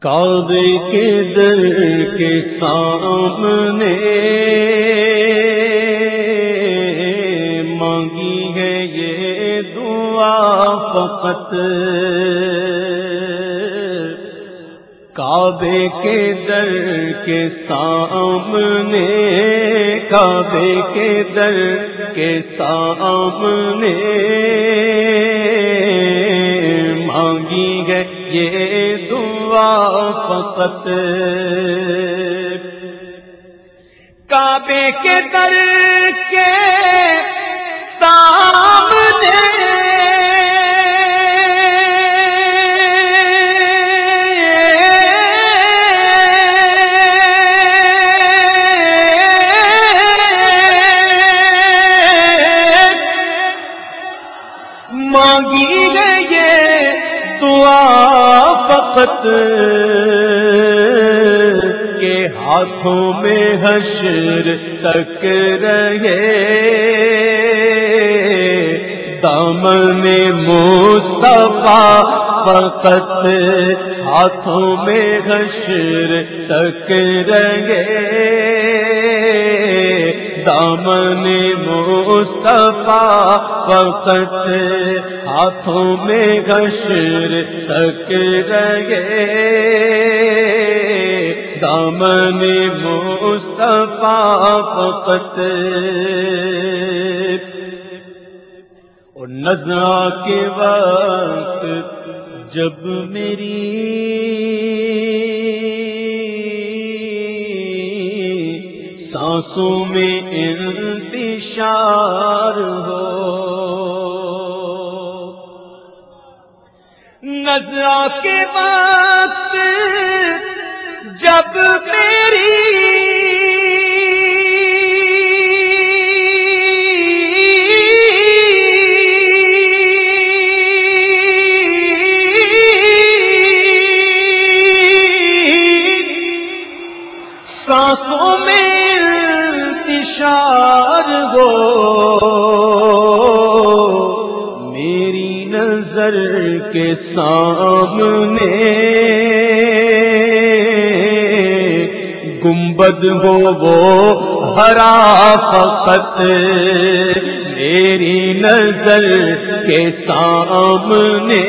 کعبے کے در کے سامنے مانگی ہے یہ دعا فقط۔ کعبے کے در کے سامنے، کعبے کے در کے سامنے مانگی ہے یہ فقط کعبے کے در کے سامنے۔ مانگی ہے یہ دعا فقط کے ہاتھوں میں حشر تک رہے۔ دامن مصطفیٰ فقط ہاتھوں میں حشر تک رہے۔ دامن مصطفیٰ فقط ہاتھوں میں گشر تک رہے۔ دامن مصطفیٰ فقط اور نظر کے وقت جب میری سانسوں میں انتشار ہو۔ نظر کے وقت جب میری سانسوں میں انتشار ہو۔ میری نظر کے سامنے گنبد ہو وہ ہرا فقط۔ میری نظر کے سامنے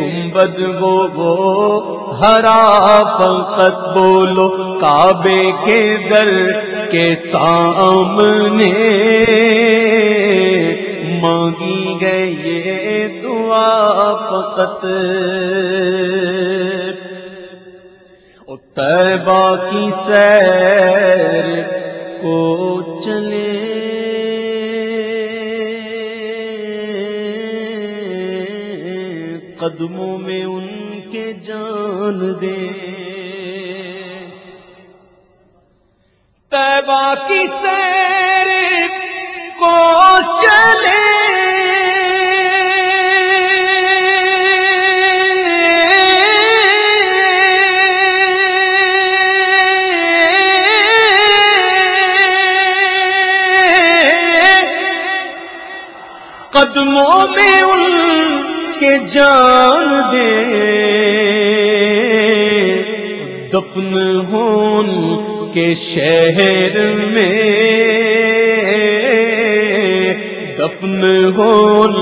گنبد ہو وہ ہرا فقط۔ بولو کعبے کے در کے سامنے مانگی گئے یہ دعا فقط۔ طیبہ کی سیر کو چلے۔ قدموں میں ان کے جان دے۔ کی سیر کو چلے۔ قدموں میں ان کے جان دے۔ دفن ہون کے شہر میں، دفن ہون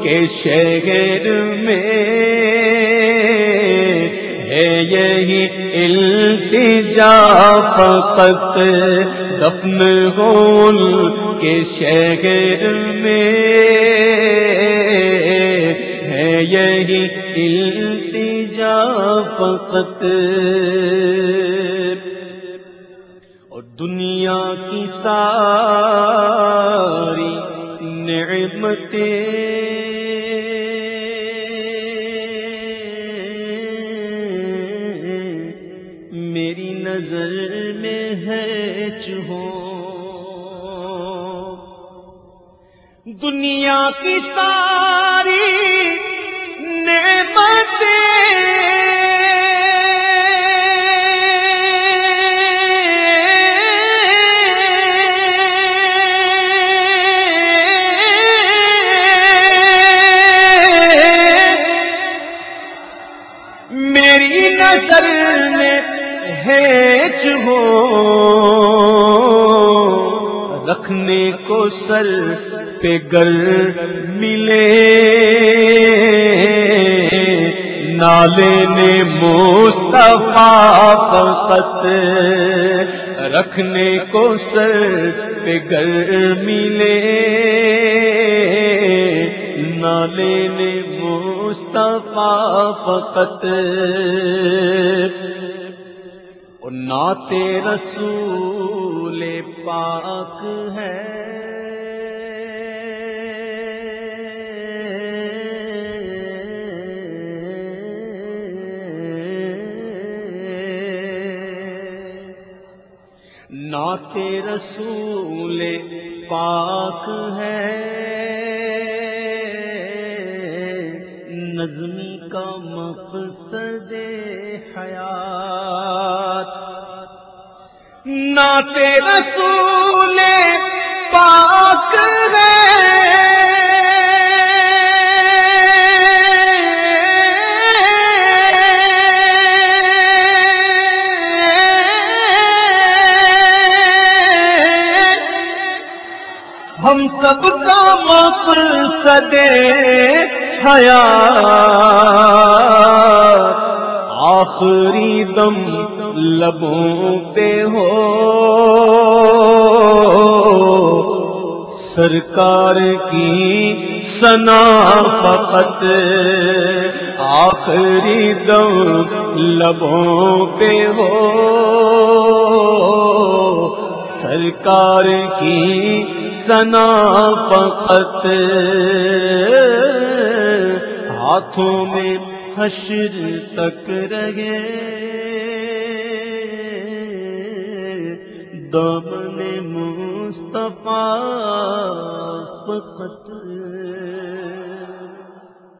کے شہر میں۔ ہے یہی التجا فقط دفن ہون کے شہر میں۔ ہے یہی التجا فقط دنیا کی ساری نعمتیں۔ میری نظر میں ہے چہو دنیا کی ساری نظر ہیچ ہو۔ رکھنے کو سر پہ گر ملے۔ نالے نے مصطفیٰ فقط رکھنے کو سر پہ گر ملے۔ نالے نے مصطفیٰ فقط۔ نعت رسول پاک ہے۔ نعت رسول پاک ہے۔ نظمی کا مقصد حیات۔ نعت رسول پاک ہے۔ ہم سب کا مقصد حیا آخری دم لبوں پہ ہو۔ سرکار کی سنا فقط آخری دم لبوں پہ ہو۔ سرکار کی سنا فقط ہاتھوں میں حشر تک رہے۔ دامن مصطفیٰ فقط